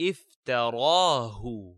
افتراه.